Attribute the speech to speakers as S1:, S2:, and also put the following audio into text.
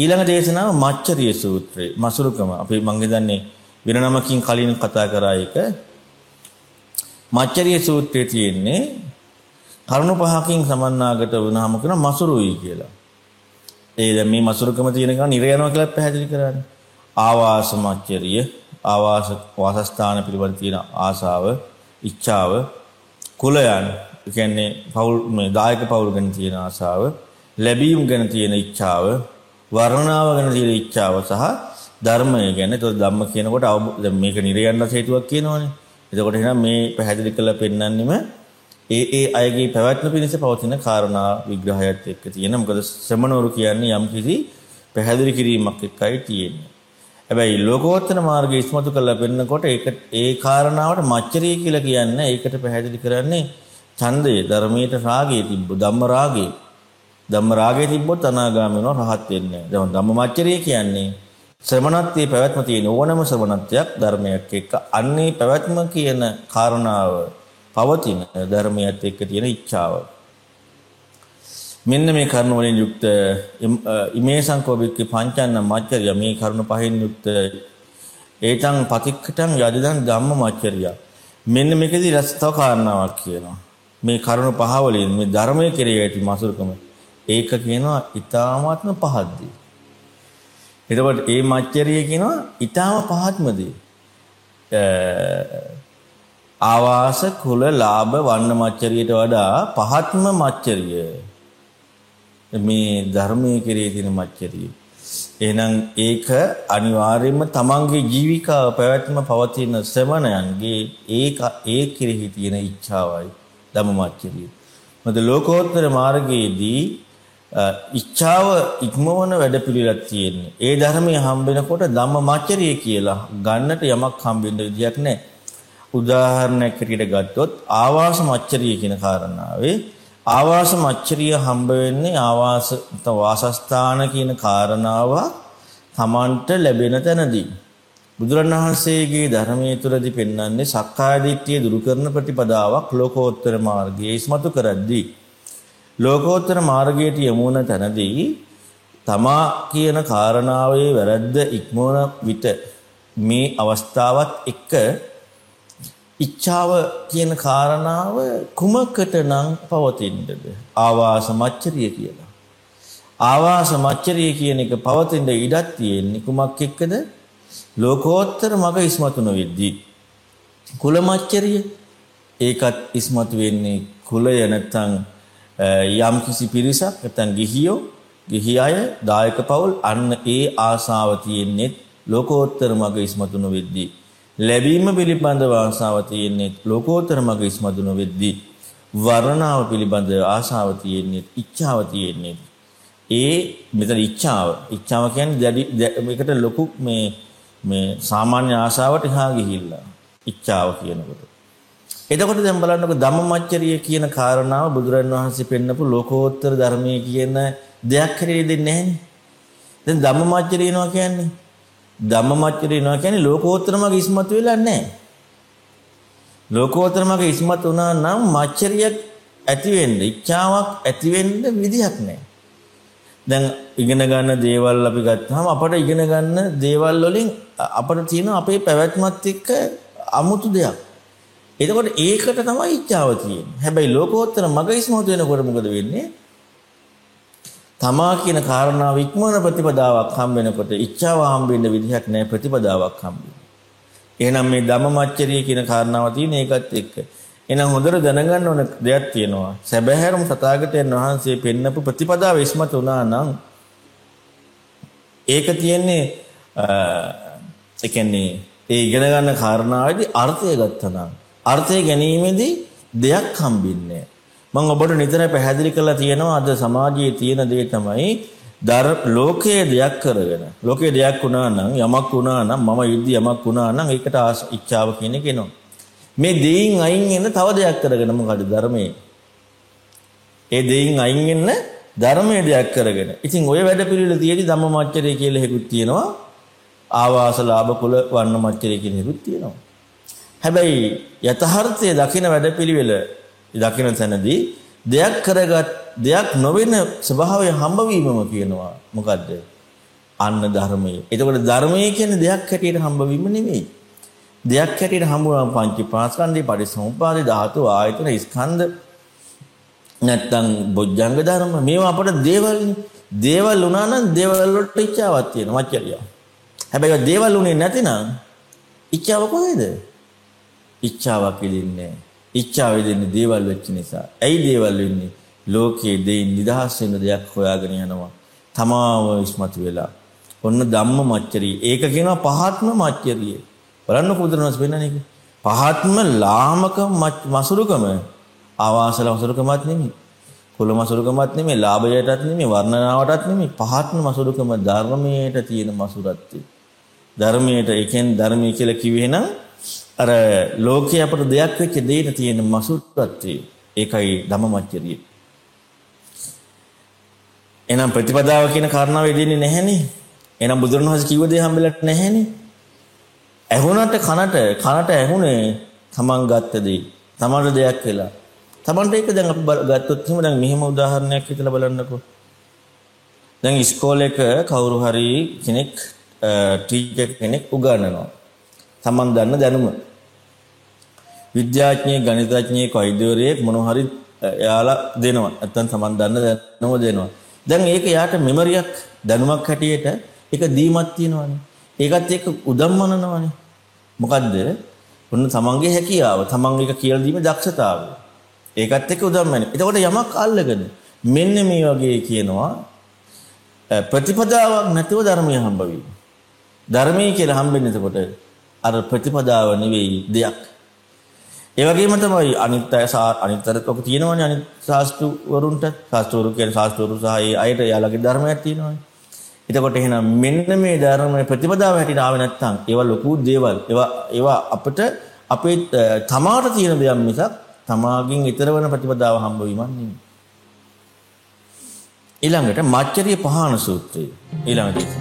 S1: ඊළඟ දේශනාව මච්චරිය සූත්‍රය. මසුරුකම. අපි මං හිතන්නේ වෙන නමකින් කලින් කතා කරා එක. මච්චරිය සූත්‍රයේ තියෙන්නේ කරුණු පහකින් සමන්නාගත වුණාම කියන මසුරුයි කියලා. ඒ දැන් මේ මසුරුකම තියෙන කෙනා නිර යනවා කියලා පැහැදිලි කරන්නේ. ආවාස මච්චරිය, ආවාස වාසස්ථාන පිළිබඳ තියෙන ආසාව, ඉච්ඡාව, කුලයන්, කියන්නේ පෞල් මේ දායක පෞල් ගැන තියෙන ආසාව, ලැබීම් ගැන තියෙන ඉච්ඡාව, වර්ණාව ගැන තියෙන ඉච්ඡාව සහ ධර්මය ගැන. ඒතකොට ධම්ම කියනකොට දැන් මේක නිර යන්න හේතුවක් කියනවනේ. එතකොට එහෙනම් මේ පැහැදිලි කරලා පෙන්වන්නෙම ඒ ඒ අයගේ පැවැත්ම පිණිස පවතින කාරණා විග්‍රහයත් එක්ක තියෙන. මොකද ශ්‍රමණවරු කියන්නේ යම් කිසි පැහැදිලි කිරීමක් එක්කයි තියෙන්නේ. හැබැයි ලෝකෝත්තර මාර්ගය ඉස්මතු කරලා පෙන්නකොට ඒක ඒ කාරණාවට මච්චරිය කියලා කියන්නේ ඒකට පැහැදිලි කරන්නේ ඡන්දය ධර්මයට රාගය තිබ්බ ධම්ම රාගය. ධම්ම රාගය තිබ්බොත් අනාගාමී වෙනවා රහත් වෙන්නේ. දැන් ධම්ම මච්චරිය කියන්නේ ශ්‍රමණත්වයේ පැවැත්ම තියෙන ඕනම ශ්‍රමණත්වයක් ධර්මයක් එක්ක අන්නේ පැවැත්ම කියන කාරණාව පවතින ධර්මයත් එක්ක තියෙන ඉච්ඡාව. මෙන්න මේ කරුණ වලින් යුක්ත ඉමේ සංකෝපික පංචන්න මච්චරිය මේ කරුණ පහෙන් යුක්ත ඒතං පතික්කටං යදිදන් ධම්ම මච්චරිය. මෙන්න මේකදී රස්තව කාරණාවක් කියනවා. මේ කරුණ පහ වලින් මේ ධර්මයේ කෙරෙහි ඇති මසුරුකම ඒක කියනවා ඊ타මාත්ම පහද්දී. එතකොට මේ මච්චරිය කියනවා ඊටාම පහත්ම දේ. ආවාස කුල ලාභ වන්න මච්චරියට වඩා පහත්ම මච්චරිය. මේ ධර්මයේ කෙරේ තියෙන මච්චරිය. එහෙනම් ඒක අනිවාර්යයෙන්ම තමන්ගේ ජීවිකාව පැවැත්ම පවතින ශ්‍රමණයන්ගේ ඒක ඒ කෙරෙහි තියෙන ඉච්ඡාවයි ධම්මමච්චරිය. මොකද ලෝකෝත්තර මාර්ගයේදී ඉච්ඡාව ඉක්මවන වැඩපිළිවෙලක් තියෙන්නේ. ඒ ධර්මයේ හම්බෙනකොට ධම්මමච්චරිය කියලා ගන්නට යමක් හම්බෙන්න විදියක් නැහැ. උදාහරණයක් හැටියට ගත්තොත් ආවාස මච්චරිය කියන කාරණාවේ ආවාස මච්චරිය හම්බ වෙන්නේ ආවාස වාසස්ථාන කියන කාරණාව තමන්ට ලැබෙන තැනදී බුදුරණවහන්සේගේ ධර්මයේ තුලදී පෙන්වන්නේ සක්කාය දිට්ඨිය දුරු කරන ප්‍රතිපදාවක් ලෝකෝත්තර මාර්ගයේ ඉස්මතු කරද්දී ලෝකෝත්තර මාර්ගයට යමුන තැනදී තමා කියන කාරණාවේ වැරද්ද ඉක්මවන විට මේ අවස්ථාවත් එක්ක ඉච්ඡාව කියන කාරණාව කුමකටනම් පවතින්නද ආවාස මච්චරිය කියලා. ආවාස මච්චරිය කියන එක පවතින ඉඩක් තියෙන්නේ කුමක් එක්කද? ලෝකෝත්තර මග ඉස්මතු නොවෙද්දී. කුල මච්චරිය ඒකත් ඉස්මතු වෙන්නේ කුලය නැත්තම් Eh, යම් කිසි පිරිසක් නැත්තම් ගිහියෝ ගිහි අය දායක පවුල් අන්න ඒ ආසාව තියෙන්නේ ලෝකෝත්තර මග ඉස්මතු නොවෙද්දී. ලැබීම පිළිබඳව ආසාව තියෙන්නේ ලෝකෝත්තර මග ඉස්මතු නොවෙද්දී වර්ණාව පිළිබඳ ආසාව තියෙන්නේ ඉච්ඡාව තියෙන්නේ. ඒ මෙතන ඉච්ඡාව. ඉච්ඡාව කියන්නේ මේකට ලොකු මේ මේ සාමාන්‍ය ආසාවට එහා ගිහිල්ලා. ඉච්ඡාව කියනකොට. එතකොට දැන් බලන්නකො ධම්මමච්චරිය කියන කාරණාව බුදුරන් වහන්සේ පෙන්නපු ලෝකෝත්තර ධර්මයේ කියන දෙයක් හැරෙන්නේ දෙන්නේ නැහැනේ දැන් ධම්මමච්චරියනවා කියන්නේ ධම්මමච්චරිය වෙනවා කියන්නේ ලෝකෝත්තර මග ඉස්මතු වෙලා නැහැ. ලෝකෝත්තර මග ඉස්මතු වුණා නම් මච්චරියක් ඇති වෙන්න, ඉච්ඡාවක් ඇති වෙන්න විදිහක් නැහැ. දැන් ඉගෙන ගන්න දේවල් අපි ගත්තාම අපට ඉගෙන ගන්න දේවල් වලින් අපට තියෙන අපේ පැවැත්මත් එක්ක අමුතු දෙයක්. එතකොට ඒකට තමයි ඉච්ඡාව තියෙන්නේ. හැබැයි ලෝකෝත්තර මග ඉස්මතු වෙනකොට මොකද වෙන්නේ? තමා කියන කාරණාව ඉක්මන ප්‍රතිපදාවක් හම්බ වෙනකොට ඉච්ඡාව හම්බ වෙන්න විදිහක් නැහැ ප්‍රතිපදාවක් හම්බ එහෙනම් මේ ධම්මමච්චරිය කියන කාරණාව තියෙන ඒකත් එක්ක. එහෙනම් හොඳට දැනගන්න ඕන දෙයක් තියෙනවා. සැබෑරම තථාගතයන් වහන්සේ පෙන්නපු ප්‍රතිපදාව ඉස්මතු වුණා නම් ඒක තියෙන්නේ ඒ කියන්නේ ඒ ඉගෙන ගන්න කාරණාවේදී අර්ථය ගත්තා නම් අර්ථය ගැනීමේදී දෙයක් හම්බෙන්නේ මම ඔබට නිතර පැහැදිලි කරලා තියෙනවා අද සමාජයේ තියෙන දේ තමයි දර ලෝකයේ දෙයක් කරගෙන. ලෝකයේ දෙයක් වුණා නම් යමක් වුණා නම් මම යුද්ධ යමක් වුණා නම් ඒකට ඉච්ඡාව කියන එක එනවා. මේ දෙයින් අයින් වෙන තව දෙයක් කරගෙන මොකද ධර්මයේ? ඒ දෙයින් අයින් වෙන්න ධර්මයේ දෙයක් කරගෙන. ඉතින් ඔය වැඩ පිළිවෙල තියෙදි ධම්මමච්චරය කියලා හේකුත් තියෙනවා. ආවාස ලාභ කුල වර්ණ මච්චරය කියන හේකුත් තියෙනවා. හැබැයි යථාර්ථයේ දකින වැඩ පිළිවෙල දකින තැනදී දෙයක් කරගත් දෙයක් නොවන ස්වභාවය හම්බවීමම කියනවා මොකද්ද අන්න ධර්මය. එතකොට ධර්මය කියන්නේ දෙයක් හැටියට හම්බ වීම නෙමෙයි. දෙයක් හැටියට හම්බ වුණාම පංච පාස්කන්ධේ පරිසම්පාදේ ධාතු ආයතන ස්කන්ධ නැත්තම් බොජ්ජංග ධර්ම මේවා අපට දේවල්නේ. දේවල් වුණා නම් දේවල් වලට ඉච්ඡාවක් තියෙනවා මච්චරිය. හැබැයි දේවල් උනේ නැතිනම් ඉච්ඡාව කොහෙද? ඉච්ඡාවක් ඉදින්නේ. ඉච්ඡාව ඉදින්නේ දේවල් වෙච්ච නිසා. ඇයි දේවල් වෙන්නේ? ලෝකයේ දෙයින් නිදහස් වෙන දෙයක් හොයාගෙන යනවා. තමාව ඉස්මතු වෙලා. ඔන්න ධම්ම මච්චරිය. ඒක කියනවා පහත්ම මච්චරිය. බලන්න කුදුරනස් වෙන්නනේ. පහත්ම ලාමක මසුරුකම ආවාසල මසුරුකමත් නෙමෙයි. කුල මසුරුකමත් නෙමෙයි, ලාභයටත් නෙමෙයි, වර්ණනාවටත් නෙමෙයි, පහත්ම මසුරුකම ධර්මයට තියෙන මසුරත්වය. ධර්මයට ඒකෙන් ධර්මයේ කියලා කිව්වේ නම් අර ලෝකයේ අපට දෙයක් වෙච්ච දෙයට තියෙන මසුරුත්වය. ඒකයි ධම්මමච්චරිය. එහෙනම් ප්‍රතිපදාව කියන කාරණාව එදින්නේ නැහැනේ. එහෙනම් බුදුරණවහන්සේ කිව්ව දේ හම්බෙලට නැහැනේ. ඇහුණට කනට කනට ඇහුනේ තමන් ගත්ත දේ. තමන්ට දෙයක් වෙලා. තමන්ට ඒක දැන් අපි ගත්තොත් එහෙම දැන් මෙහෙම උදාහරණයක් හිතලා බලන්නකෝ. දැන් ඉස්කෝලේක කවුරු හරි කෙනෙක් ටීචර් කෙනෙක් උගන්වනවා. තමන් දන්න දැනුම. විද්‍යාඥයෙක් ගණිතඥයෙක් වෛද්‍යවරයෙක් මොනවා හරි එයාලා දෙනවා. නැත්තම් තමන් දන්න දැනුම දෙනවා. දැන් ඒක යාට මෙමරියක් දැනුමක් හැටියට ඒක දීමක් තියෙනවානේ. ඒකත් එක්ක උදම්මනනවානේ. මොකද්ද? ඔන්න තමන්ගේ හැකියාව, තමන් එක කියලා දීමේ දක්ෂතාවය. ඒකත් එක්ක උදම්මනේ. එතකොට යමක් අල්ලගෙන මෙන්න මේ වගේ කියනවා ප්‍රතිපදාවක් නැතිව ධර්මය හම්බ වීම. ධර්මයේ කියලා හම්බෙන්නේ එතකොට අර ප්‍රතිපදාව නෙවෙයි දෙයක්. ඒ වගේම තමයි අනිත් අය අනිත්තරත් ඔක තියෙනවනේ අනිත් ශාස්ත්‍රු වරුන්ට ශාස්ත්‍රවරු කියන ශාස්ත්‍රවරු සහ ඒ අයට යාළගේ ධර්මයක් තියෙනවනේ. එතකොට එහෙනම් මෙන්න මේ ධර්මයේ ප්‍රතිපදාව හැටියට ආවේ නැත්නම් ඒවා ලොකු දේවල්. ඒවා ඒවා අපිට අපේ තමාට තියෙන දෙයක් මිසක් තමාගෙන් ඊතර වෙන ප්‍රතිපදාව හම්බ වීමක් නෙමෙයි. ඊළඟට මච්චරිය පහන සූත්‍රය ඊළඟට